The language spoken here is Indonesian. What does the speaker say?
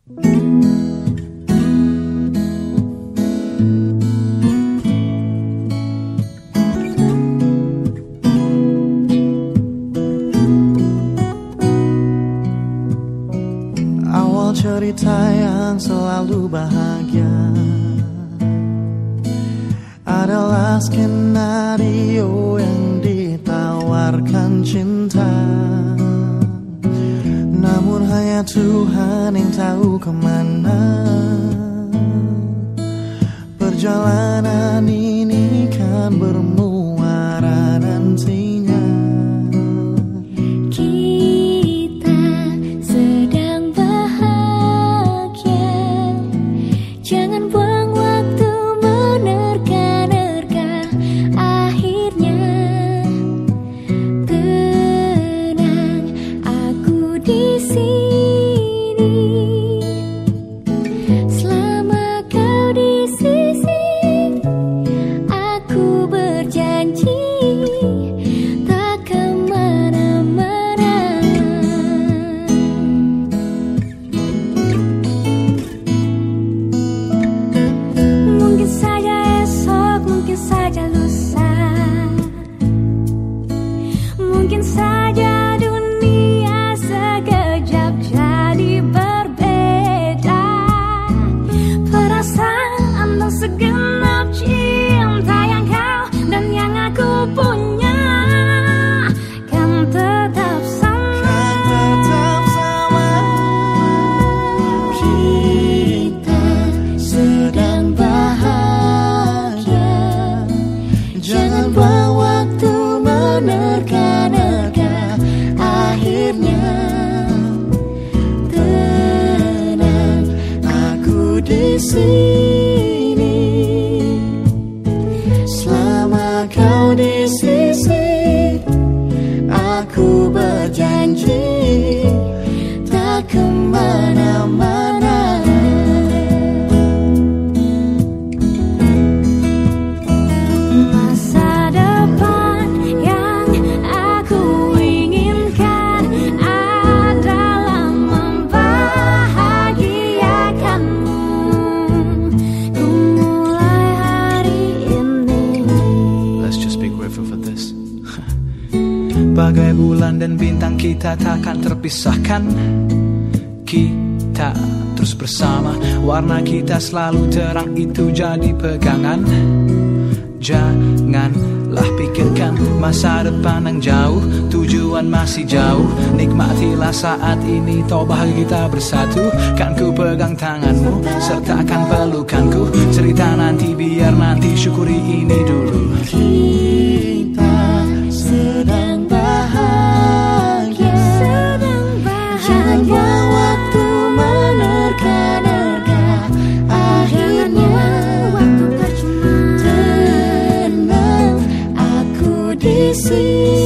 Awal cerita yang selalu bahagia Adalah skenario yang ditawarkan cinta Tuhan yang tahu ke mana menerka-nerka Akhirnya. Tenang Aku di sini Bagai bulan dan bintang kita takkan terpisahkan. Kita terus bersama. Warna kita selalu terang itu jadi pegangan. Janganlah pikirkan masa depan yang jauh Tujuan masih jauh. Nikmatilah saat ini Toh kita bersatu. Kan ku pegang tanganmu Serta akan pelukanku. Cerita nanti biar nanti syukuri ini dulu 心。